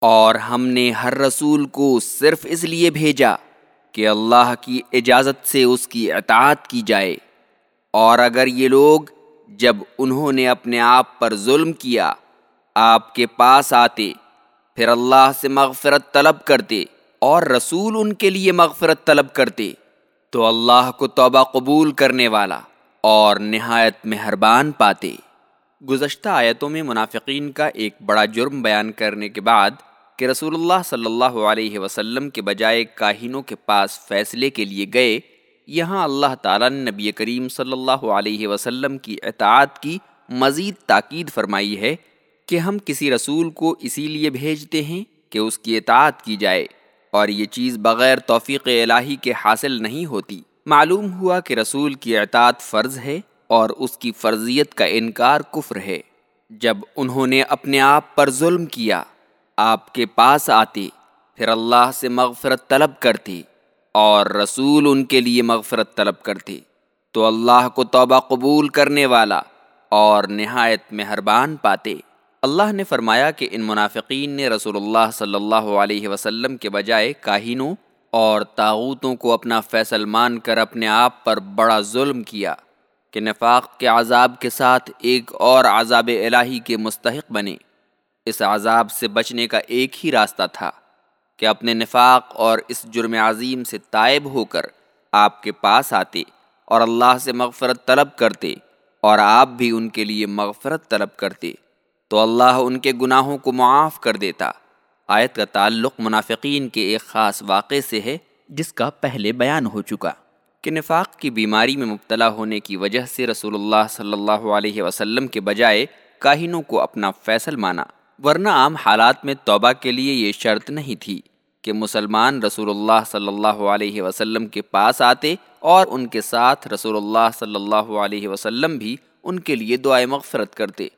اور ہم نے ہر رسول کو صرف اس لیے بھیجا کہ اللہ کی اجازت سے اس کی اطاعت کی جائے۔ اور اگر یہ لوگ جب انہوں نے اپنے آپ پر ظلم کیا، آپ کے پاس آتے، پھر اللہ سے مغفرت طلب کرتے اور رسول ان کے لیے مغفرت طلب کرتے، تو اللہ کو توبہ قبول کرنے والا اور نہایت مہربان پاتے۔ گزشتہ آیتوں میں منافقین کا ایک بڑا جرم بیان کرنے کے بعد کہ رسول اللہ صلی اللہ علیہ وسلم کے بجائے کاہنوں کے پاس فیصلے کے لیے گئے، یہاں اللہ تعالیٰ نے نبی کریم صلی اللہ علیہ وسلم کی اطاعت کی مزید تاکید فرمائی ہے کہ ہم کسی رسول کو اسی لیے بھیجتے ہیں کہ اس کی اطاعت کی جائے اور یہ چیز بغیر توفیق الہی کے حاصل نہیں ہوتی۔ معلوم ہوا کہ رسول کی اطاعت فرض ہے اور اس کی فرضیت کا انکار کفر ہے۔ جب انہوں نے اپنے آپ پر ظلم کیا آپ کے پاس آتے پھر اللہ سے مغفرت طلب کرتے اور رسول ان کے لیے مغفرت طلب کرتے تو اللہ کو توبہ قبول کرنے والا اور نہایت مہربان پاتے۔ اللہ نے فرمایا کہ ان منافقین نے رسول اللہ صلی اللہ علیہ وسلم کے بجائے کاہینوں اور تاغوتوں کو اپنا فیصل مان کر اپنے آپ پر بڑا ظلم کیا کہ نفاق کے عذاب کے ساتھ ایک اور عذاب الہی کے مستحق بنے۔ اس عذاب سے بچنے کا ایک ہی راستہ تھا کہ اپنے نفاق اور اس جرم عظیم سے طائب ہو کر آپ کے پاس آتے اور اللہ سے مغفرت طلب کرتے اور آپ بھی ان کے لیے مغفرت طلب کرتے تو اللہ ان کے گناہوں کو معاف کر دیتا۔ آیت کا تعلق منافقین کے ایک خاص واقعے سے ہے جس کا پہلے بیان ہو چکا کہ نفاق کی بیماری میں مبتلا ہونے کی وجہ سے رسول اللہ صلی اللہ علیہ وسلم کے بجائے کاہنوں کو اپنا فیصل مانا۔ ورنہ عام حالات میں توبہ کے لیے یہ شرط نہیں تھی کہ مسلمان رسول اللہ صلی اللہ علیہ وسلم کے پاس آتے اور ان کے ساتھ رسول اللہ صلی اللہ علیہ وسلم بھی ان کے لیے دعائیں مغفرت کرتے۔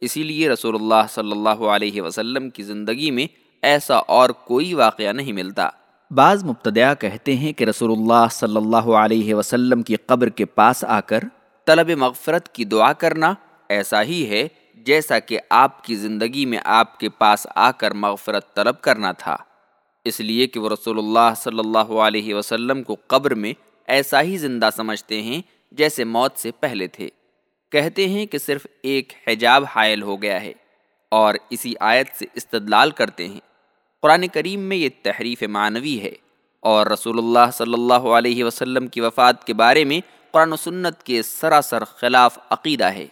اسی لیے رسول اللہ صلی اللہ علیہ وسلم کی زندگی میں ایسا اور کوئی واقعہ نہیں ملتا۔ بعض مبتدیہ کہتے ہیں کہ رسول اللہ صلی اللہ علیہ وسلم کی قبر کے پاس آ کر طلب مغفرت کی دعا کرنا ایسا ہی ہے جیسا کہ آپ کی زندگی میں آپ کے پاس آ کر مغفرت طلب کرنا تھا۔ اس لیے کہ وہ رسول اللہ صلی اللہ علیہ وسلم کو قبر میں ایسا ہی زندہ سمجھتے ہیں جیسے موت سے پہلے تھے۔ کہتے ہیں کہ صرف ایک حجاب حائل ہو گیا ہے اور اسی آیت سے استدلال کرتے ہیں۔ قرآن کریم میں یہ تحریف معنوی ہے اور رسول اللہ صلی اللہ علیہ وسلم کی وفات کے بارے میں قرآن و سنت کے سراسر خلاف عقیدہ ہے۔